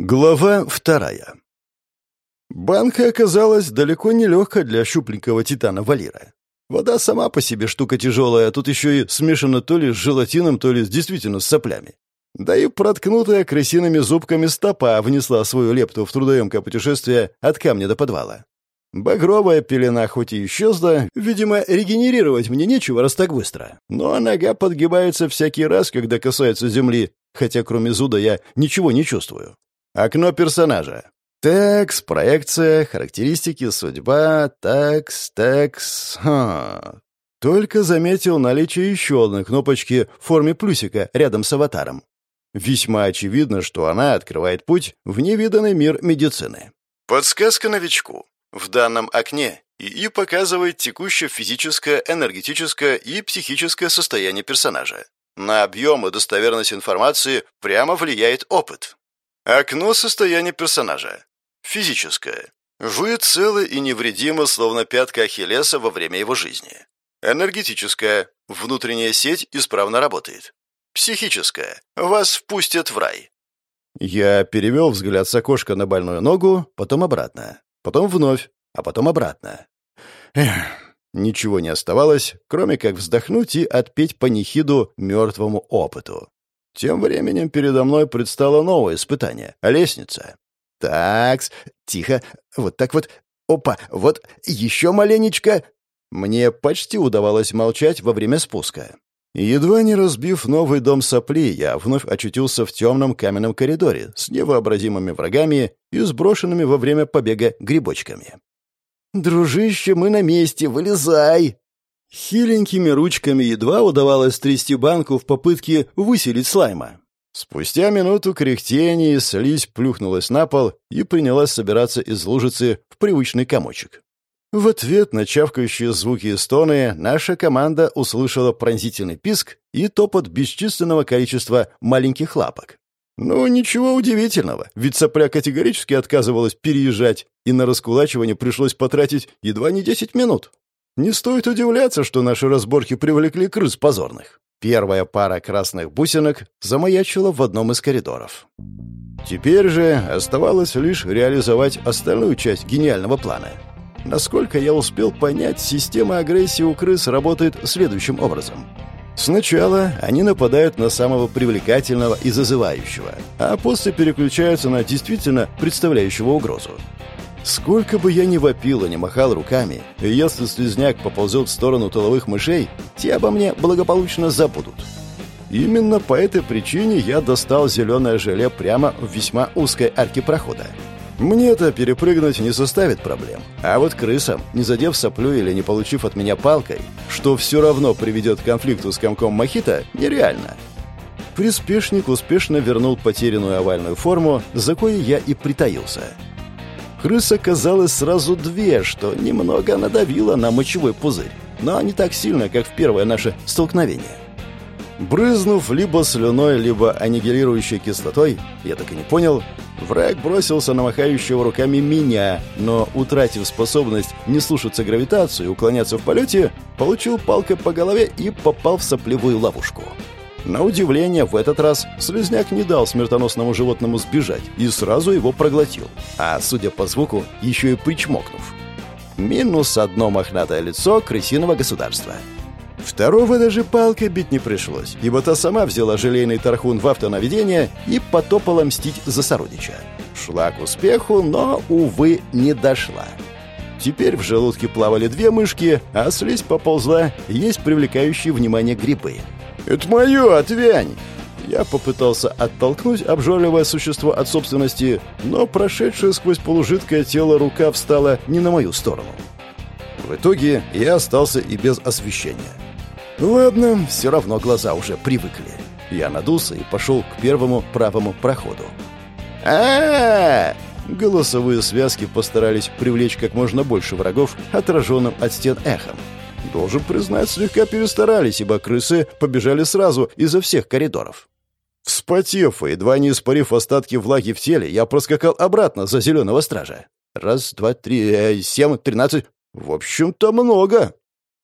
Глава вторая. Банка оказалась далеко не легкой для щупленького титана Валира. Вода сама по себе штука тяжелая, а тут еще и смешана то ли с желатином, то ли действительно с соплями. Да и проткнутая крысиными зубками стопа внесла свою лепту в трудоемкое путешествие от камня до подвала. Багровая пелена хоть и исчезла, видимо, регенерировать мне нечего, раз так быстро. Но нога подгибается всякий раз, когда касается земли, хотя кроме зуда я ничего не чувствую. Окно персонажа. Текс, проекция, характеристики, судьба, текс, текс. Ха. Только заметил наличие еще одной кнопочки в форме плюсика рядом с аватаром. Весьма очевидно, что она открывает путь в невиданный мир медицины. Подсказка новичку. В данном окне ИИ показывает текущее физическое, энергетическое и психическое состояние персонажа. На объем и достоверность информации прямо влияет опыт. Окно состояния персонажа. Физическое. Вы целы и невредимы, словно пятка Ахиллеса во время его жизни. Энергетическое. Внутренняя сеть исправно работает. Психическое. Вас впустят в рай. Я перевел взгляд с окошка на больную ногу, потом обратно. Потом вновь, а потом обратно. Эх, ничего не оставалось, кроме как вздохнуть и отпеть панихиду мертвому опыту. Тем временем передо мной предстало новое испытание — лестница. Такс, тихо, вот так вот. Опа, вот еще маленечко. Мне почти удавалось молчать во время спуска. Едва не разбив новый дом сопли, я вновь очутился в темном каменном коридоре с невообразимыми врагами и сброшенными во время побега грибочками. «Дружище, мы на месте, вылезай!» Хиленькими ручками едва удавалось трясти банку в попытке выселить слайма. Спустя минуту кряхтения слизь плюхнулась на пол и принялась собираться из лужицы в привычный комочек. В ответ на чавкающие звуки и стоны наша команда услышала пронзительный писк и топот бесчисленного количества маленьких лапок. Ну, ничего удивительного, ведь сопля категорически отказывалась переезжать, и на раскулачивание пришлось потратить едва не 10 минут. Не стоит удивляться, что наши разборки привлекли крыс позорных. Первая пара красных бусинок замаячила в одном из коридоров. Теперь же оставалось лишь реализовать остальную часть гениального плана. Насколько я успел понять, система агрессии у крыс работает следующим образом. Сначала они нападают на самого привлекательного и зазывающего, а после переключаются на действительно представляющего угрозу. Сколько бы я ни вопил и не махал руками, если слизняк поползет в сторону тыловых мышей, те обо мне благополучно забудут. Именно по этой причине я достал зеленое желе прямо в весьма узкой арке прохода. Мне-то перепрыгнуть не составит проблем. А вот крысам, не задев соплю или не получив от меня палкой, что все равно приведет к конфликту с комком мохито, нереально. Приспешник успешно вернул потерянную овальную форму, за коей я и притаился — Крыс оказалось сразу две, что немного надавило на мочевой пузырь, но не так сильно, как в первое наше столкновение. Брызнув либо слюной, либо аннигилирующей кислотой, я так и не понял, враг бросился на махающего руками меня, но, утратив способность не слушаться гравитацию и уклоняться в полете, получил палкой по голове и попал в соплевую ловушку. На удивление, в этот раз слезняк не дал смертоносному животному сбежать и сразу его проглотил, а, судя по звуку, еще и причмокнув. Минус одно мохнатое лицо крысиного государства. Второго даже палкой бить не пришлось, ибо та сама взяла желейный тархун в автонаведение и потопала мстить за сородича. Шла к успеху, но, увы, не дошла. Теперь в желудке плавали две мышки, а слизь поползла есть привлекающие внимание грибы — «Это мое, отвянь!» Я попытался оттолкнуть обжорливое существо от собственности, но прошедшая сквозь полужидкое тело рука встала не на мою сторону. В итоге я остался и без освещения. Ладно, все равно глаза уже привыкли. Я надулся и пошел к первому правому проходу. а, -а, Голосовые связки постарались привлечь как можно больше врагов, отраженным от стен эхом. Должен признать, слегка перестарались, ибо крысы побежали сразу изо всех коридоров. Вспотев и едва не испарив остатки влаги в теле, я проскакал обратно за зеленого стража. Раз, два, три, э, семь, тринадцать. В общем-то, много.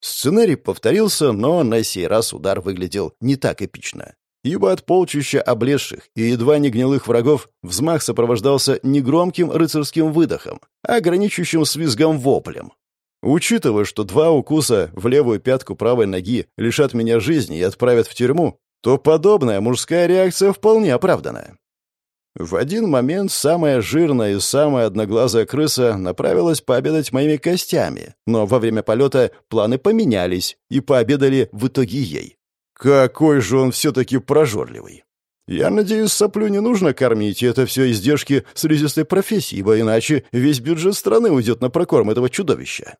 Сценарий повторился, но на сей раз удар выглядел не так эпично. ибо от полчища облезших и едва не гнилых врагов взмах сопровождался не громким рыцарским выдохом, граничащим с воплем. Учитывая, что два укуса в левую пятку правой ноги лишат меня жизни и отправят в тюрьму, то подобная мужская реакция вполне оправдана. В один момент самая жирная и самая одноглазая крыса направилась пообедать моими костями, но во время полета планы поменялись и пообедали в итоге ей. Какой же он все-таки прожорливый. Я надеюсь, соплю не нужно кормить, и это все издержки слизистой профессии, ибо иначе весь бюджет страны уйдет на прокорм этого чудовища.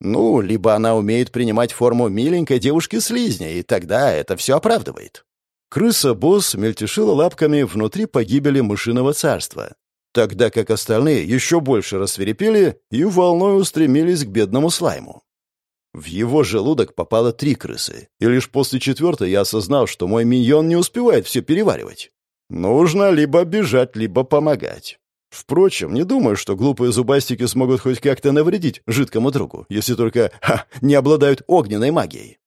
Ну, либо она умеет принимать форму миленькой девушки-слизня, и тогда это все оправдывает. Крыса-босс мельтешила лапками внутри погибели мышиного царства, тогда как остальные еще больше рассверепели и волной устремились к бедному слайму. В его желудок попало три крысы, и лишь после четвертой я осознал, что мой миньон не успевает все переваривать. Нужно либо бежать, либо помогать. Впрочем, не думаю, что глупые зубастики смогут хоть как-то навредить жидкому другу, если только ха, не обладают огненной магией.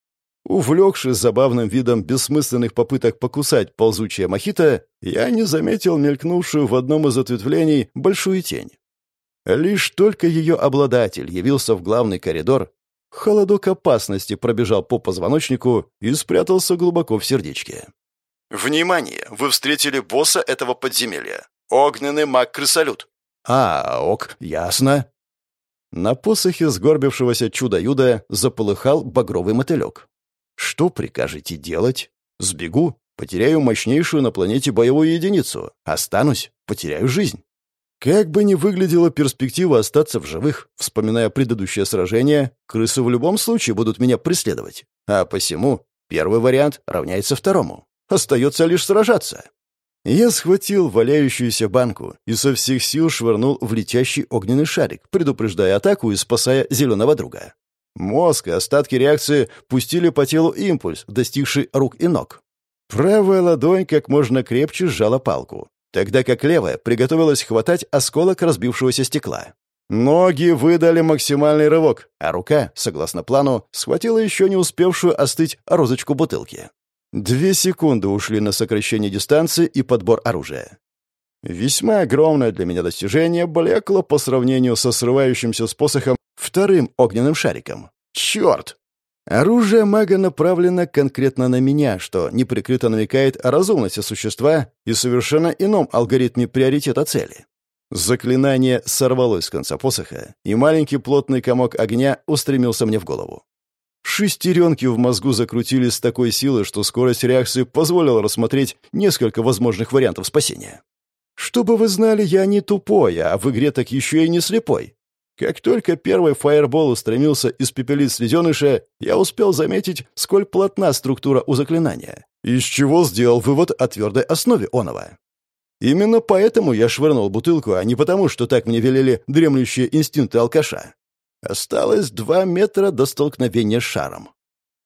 Увлекшись забавным видом бессмысленных попыток покусать ползучее мохито, я не заметил мелькнувшую в одном из ответвлений большую тень. Лишь только ее обладатель явился в главный коридор, холодок опасности пробежал по позвоночнику и спрятался глубоко в сердечке. «Внимание! Вы встретили босса этого подземелья. Огненный маг-крысолют». «А, ок, ясно». На посохе сгорбившегося чудо-юда заполыхал багровый мотылек. Что прикажете делать? Сбегу, потеряю мощнейшую на планете боевую единицу. Останусь, потеряю жизнь. Как бы ни выглядела перспектива остаться в живых, вспоминая предыдущее сражение, крысы в любом случае будут меня преследовать. А посему первый вариант равняется второму. Остается лишь сражаться. Я схватил валяющуюся банку и со всех сил швырнул в летящий огненный шарик, предупреждая атаку и спасая зеленого друга. Мозг и остатки реакции пустили по телу импульс, достигший рук и ног. Правая ладонь как можно крепче сжала палку, тогда как левая приготовилась хватать осколок разбившегося стекла. Ноги выдали максимальный рывок, а рука, согласно плану, схватила еще не успевшую остыть розочку бутылки. Две секунды ушли на сокращение дистанции и подбор оружия. Весьма огромное для меня достижение блекло по сравнению со срывающимся с посохом вторым огненным шариком. Черт! Оружие мага направлено конкретно на меня, что неприкрыто намекает о разумности существа и совершенно ином алгоритме приоритета цели. Заклинание сорвалось с конца посоха, и маленький плотный комок огня устремился мне в голову. Шестеренки в мозгу закрутились с такой силой, что скорость реакции позволила рассмотреть несколько возможных вариантов спасения. Чтобы вы знали, я не тупой, а в игре так еще и не слепой. Как только первый фаербол устремился испепелить слезеныша, я успел заметить, сколь плотна структура у заклинания, из чего сделал вывод о твердой основе оного. Именно поэтому я швырнул бутылку, а не потому, что так мне велели дремлющие инстинкты алкаша. Осталось два метра до столкновения с шаром.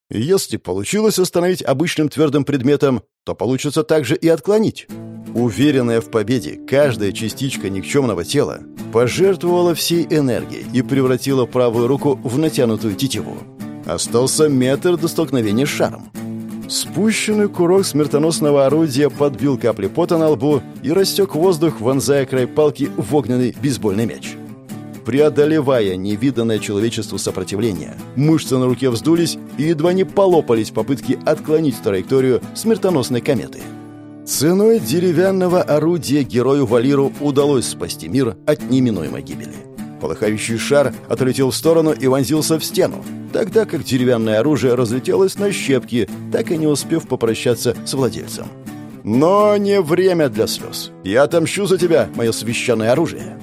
Если получилось остановить обычным твердым предметом, то получится также и отклонить. Уверенная в победе, каждая частичка никчемного тела пожертвовала всей энергией и превратила правую руку в натянутую тетиву. Остался метр до столкновения с шаром. Спущенный курок смертоносного орудия подбил капли пота на лбу и растек воздух, вонзая край палки в огненный бейсбольный мяч. Преодолевая невиданное человечеству сопротивление, мышцы на руке вздулись и едва не полопались попытки отклонить траекторию смертоносной кометы. Ценой деревянного орудия герою Валиру удалось спасти мир от неминуемой гибели. Полыхающий шар отлетел в сторону и вонзился в стену, тогда как деревянное оружие разлетелось на щепки, так и не успев попрощаться с владельцем. Но не время для слез. Я отомщу за тебя, мое священное оружие.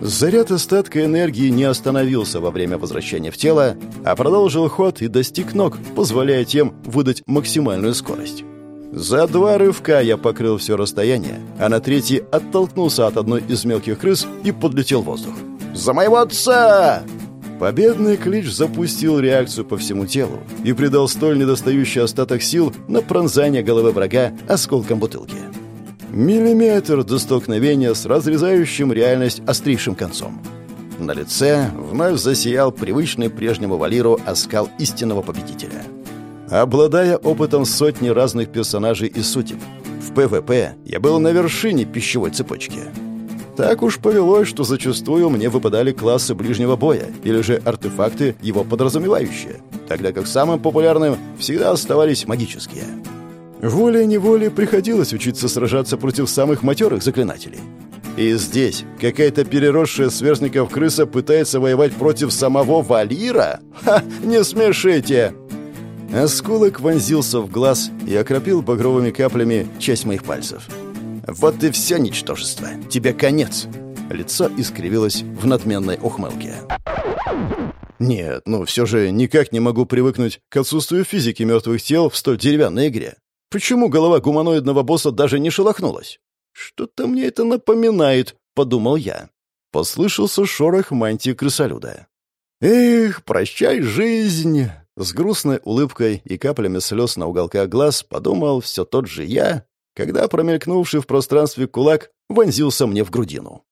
Заряд остатка энергии не остановился во время возвращения в тело, а продолжил ход и достиг ног, позволяя тем выдать максимальную скорость. За два рывка я покрыл все расстояние, а на третий оттолкнулся от одной из мелких крыс и подлетел в воздух. «За моего отца!» Победный клич запустил реакцию по всему телу и придал столь недостающий остаток сил на пронзание головы врага осколком бутылки. Миллиметр до столкновения с разрезающим реальность острейшим концом. На лице вновь засиял привычный прежнему Валиру оскал истинного победителя — Обладая опытом сотни разных персонажей и сутек, в PvP я был на вершине пищевой цепочки. Так уж повелось, что зачастую мне выпадали классы ближнего боя или же артефакты, его подразумевающие, тогда как самым популярным всегда оставались магические. Волей-неволей приходилось учиться сражаться против самых матерых заклинателей. И здесь какая-то переросшая сверстников крыса пытается воевать против самого Валира? Ха, не смешите! Осколок вонзился в глаз и окропил багровыми каплями часть моих пальцев. «Вот и все ничтожество. Тебе конец!» Лицо искривилось в надменной ухмылке. «Нет, ну все же никак не могу привыкнуть к отсутствию физики мертвых тел в столь деревянной игре. Почему голова гуманоидного босса даже не шелохнулась?» «Что-то мне это напоминает», — подумал я. Послышался шорох мантии крысолюда. «Эх, прощай, жизнь!» С грустной улыбкой и каплями слез на уголках глаз подумал все тот же я, когда промелькнувший в пространстве кулак вонзился мне в грудину.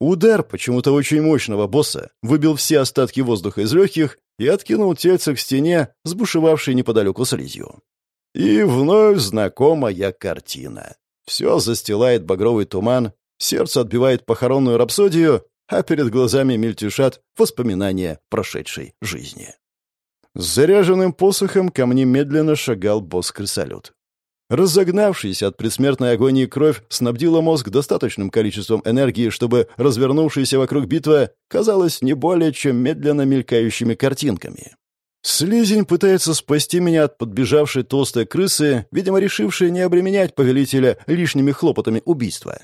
Удар почему-то очень мощного босса выбил все остатки воздуха из легких и откинул тельце к стене, сбушевавшей неподалеку слизью. И вновь знакомая картина. Все застилает багровый туман, сердце отбивает похоронную рапсодию, а перед глазами мельтешат воспоминания прошедшей жизни. С заряженным посохом ко мне медленно шагал босс-крысолет. Разогнавшись от предсмертной агонии кровь снабдила мозг достаточным количеством энергии, чтобы развернувшаяся вокруг битва казалась не более чем медленно мелькающими картинками. Слизень пытается спасти меня от подбежавшей толстой крысы, видимо, решившей не обременять повелителя лишними хлопотами убийства.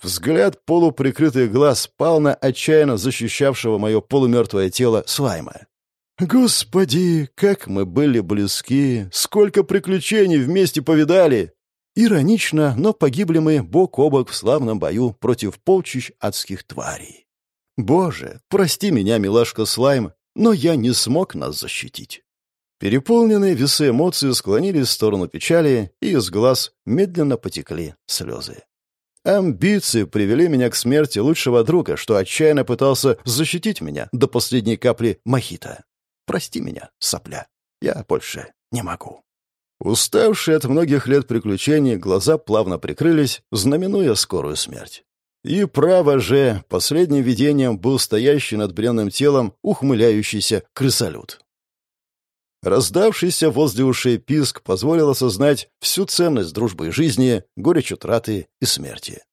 Взгляд полуприкрытых глаз пал на отчаянно защищавшего мое полумертвое тело слайма. Господи, как мы были близки, сколько приключений вместе повидали! Иронично, но погибли мы бок о бок в славном бою против полчищ адских тварей. Боже, прости меня, милашка Слайм, но я не смог нас защитить. Переполненные весы эмоций склонились в сторону печали, и из глаз медленно потекли слезы. Амбиции привели меня к смерти лучшего друга, что отчаянно пытался защитить меня до последней капли мохито. Прости меня, сопля. Я больше не могу». Уставшие от многих лет приключений, глаза плавно прикрылись, знаменуя скорую смерть. И право же, последним видением был стоящий над бренным телом ухмыляющийся крысолют. Раздавшийся возле ушей писк позволил осознать всю ценность дружбы и жизни, горечь утраты и смерти.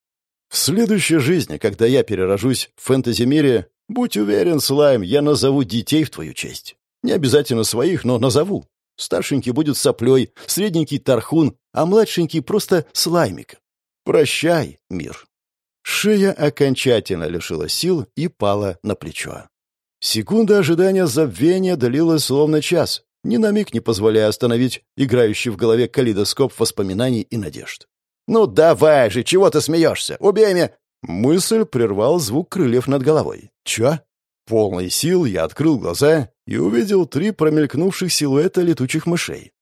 В следующей жизни, когда я перерожусь в фэнтези-мире, будь уверен, Слайм, я назову детей в твою честь. Не обязательно своих, но назову. Старшенький будет соплей, средненький тархун, а младшенький просто слаймик. Прощай, мир. Шея окончательно лишила сил и пала на плечо. Секунда ожидания забвения длилась словно час, ни на миг не позволяя остановить играющий в голове калейдоскоп воспоминаний и надежд. «Ну давай же, чего ты смеешься? Убей меня!» Мысль прервал звук крыльев над головой. «Чё?» Полный сил я открыл глаза и увидел три промелькнувших силуэта летучих мышей.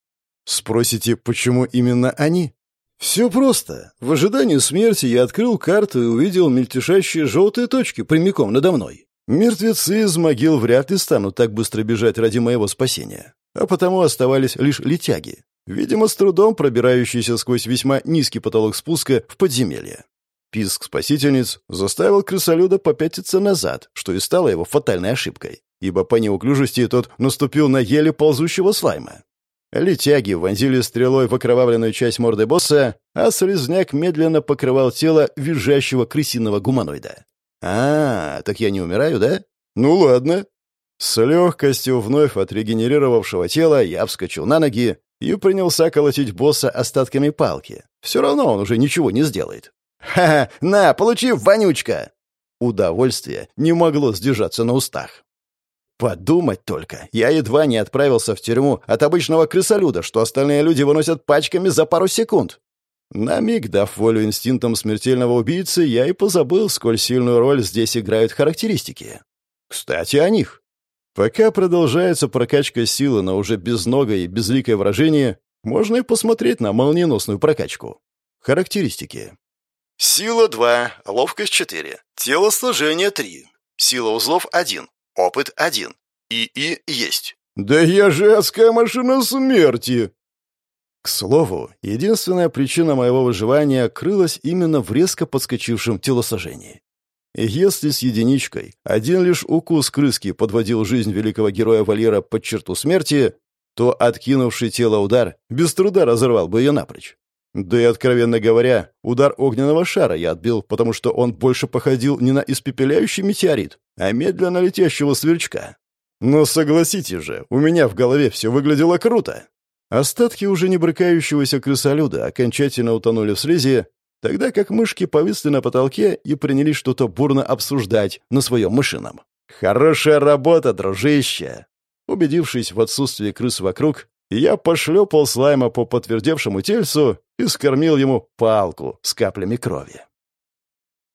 Спросите, почему именно они? Все просто. В ожидании смерти я открыл карту и увидел мельтешащие желтые точки прямиком надо мной. Мертвецы из могил вряд ли станут так быстро бежать ради моего спасения. А потому оставались лишь летяги, видимо, с трудом пробирающиеся сквозь весьма низкий потолок спуска в подземелье. Писк спасительниц заставил крысолюда попятиться назад, что и стало его фатальной ошибкой, ибо по неуклюжести тот наступил на еле ползущего слайма. Летяги вонзили стрелой в окровавленную часть морды босса, а слезняк медленно покрывал тело визжащего крысиного гуманоида. «А, так я не умираю, да? Ну ладно». С легкостью вновь отрегенерировавшего тела я вскочил на ноги и принялся колотить босса остатками палки. Все равно он уже ничего не сделает. «Ха-ха! На, получи, вонючка!» Удовольствие не могло сдержаться на устах. Подумать только, я едва не отправился в тюрьму от обычного крысолюда, что остальные люди выносят пачками за пару секунд. На миг, дав волю инстинктам смертельного убийцы, я и позабыл, сколь сильную роль здесь играют характеристики. Кстати, о них. Пока продолжается прокачка силы на уже безногое и безликое выражение, можно и посмотреть на молниеносную прокачку. Характеристики. Сила 2, ловкость 4, телосложение 3, сила узлов 1, опыт 1. ИИ есть. «Да я же адская машина смерти!» К слову, единственная причина моего выживания крылась именно в резко подскочившем телосложении. Если с единичкой один лишь укус крыски подводил жизнь великого героя Валера под черту смерти, то откинувший тело удар без труда разорвал бы ее напрочь. Да и, откровенно говоря, удар огненного шара я отбил, потому что он больше походил не на испепеляющий метеорит, а медленно летящего сверчка. Но согласитесь же, у меня в голове все выглядело круто. Остатки уже не брыкающегося крысолюда окончательно утонули в слизи, тогда как мышки повисли на потолке и принялись что-то бурно обсуждать на своем мышином. «Хорошая работа, дружище!» Убедившись в отсутствии крыс вокруг, я пошлепал слайма по подтвердевшему тельцу и скормил ему палку с каплями крови.